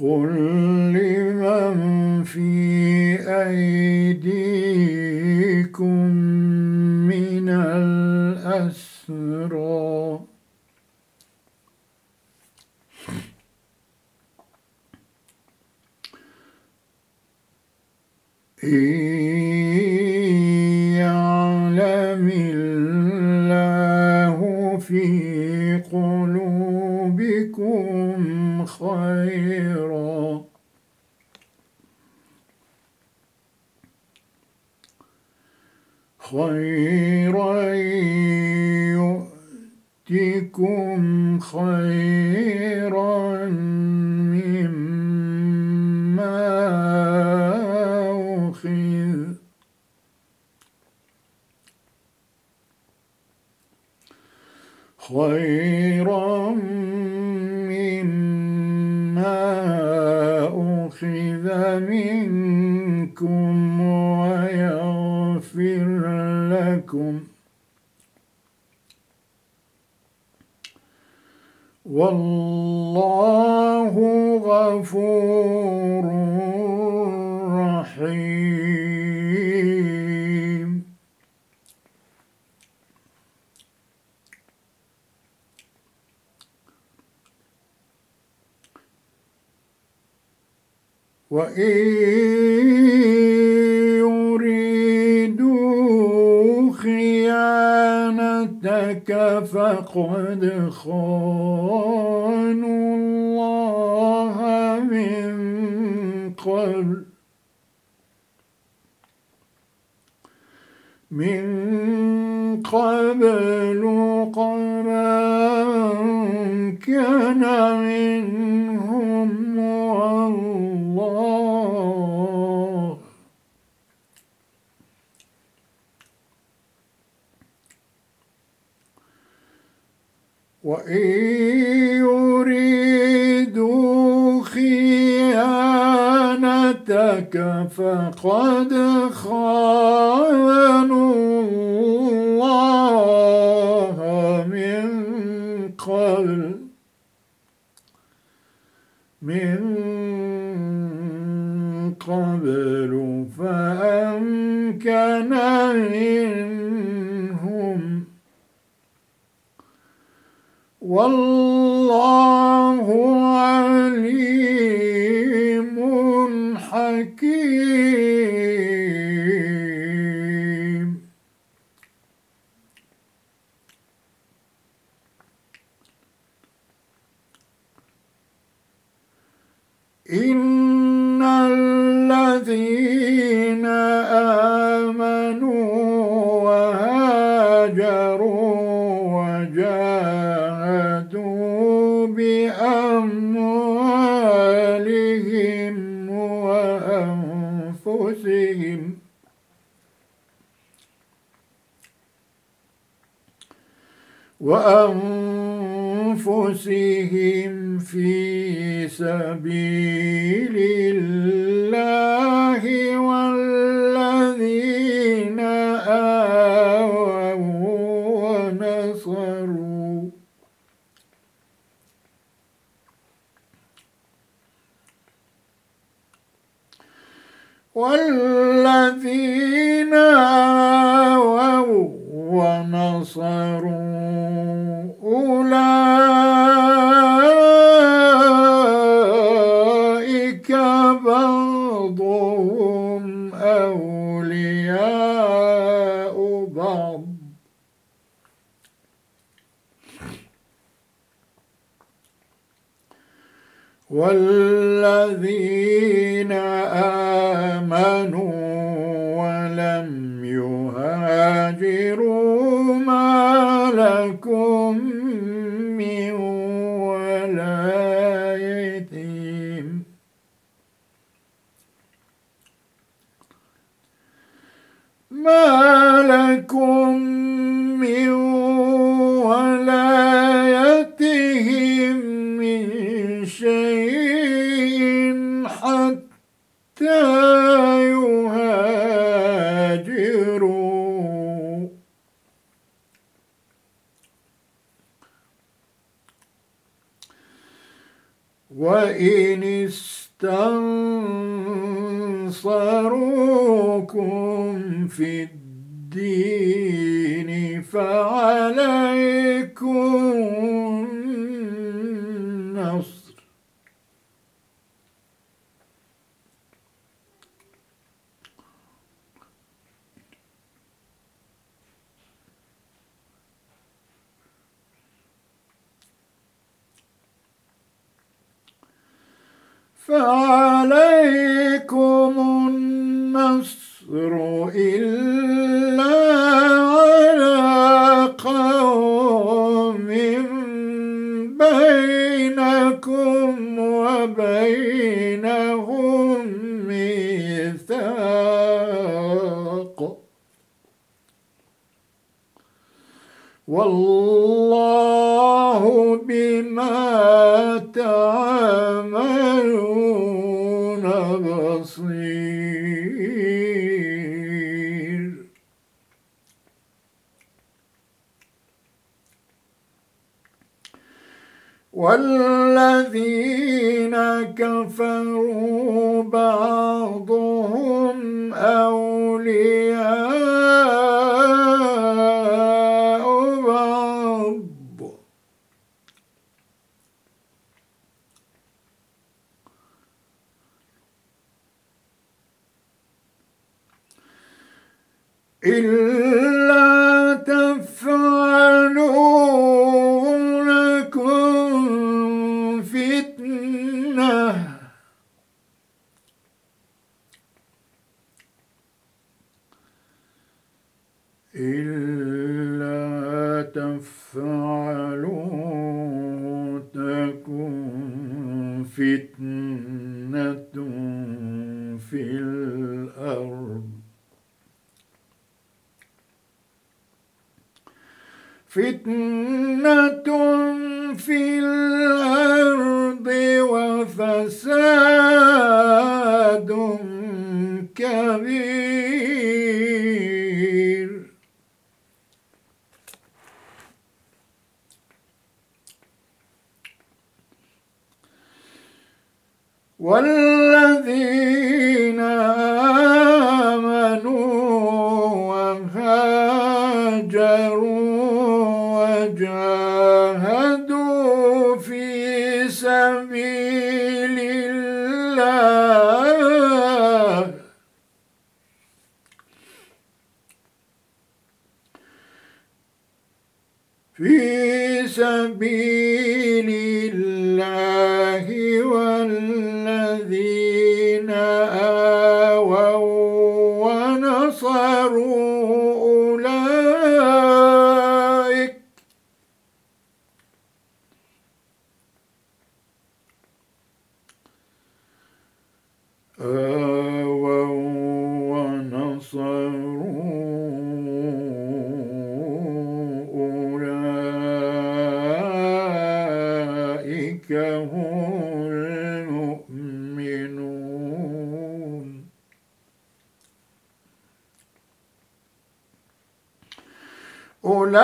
قل لمن في أيديكم من الأسرى؟ إن خيرا يؤتكم خيرا مما أخذ. خيرا مما أخذ منكم والله غفور رحيم. وإن فقد خانوا الله من قبل من قبل قد كان منهم وإن يريدوا خيانتك فقد خانوا الله من قبل من قبل فأمكن منهم والله عليم حكيم. إن وأنفسهم في سبيل الله والذين آووا ونصروا والذين آووا ونصروا أولئك بعضهم أولياء بعض والذين آمنوا وإن استنصروكم في الدين فعليكم النصر فعليكم النصر إلا على قوم بينكم وبينهم ميثاق. والله بما تعملون والذين كفروا بعضهم أولياء بعض. إلا تفعلوا لكم فتنة إلا تفعلوا تكن فتنة في الأرض فتنة في الأرض وفساد كبير والذين آمنوا وهاجروا وجاهدوا في سبيل الله. في سبيل والذين آووا ونصروا أولئك آووا ونصروا أولئك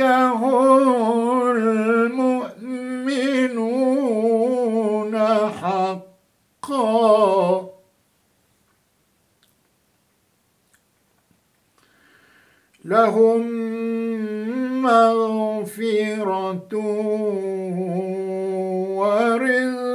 هم المؤمنون حقا. لهم مغفرة ورزق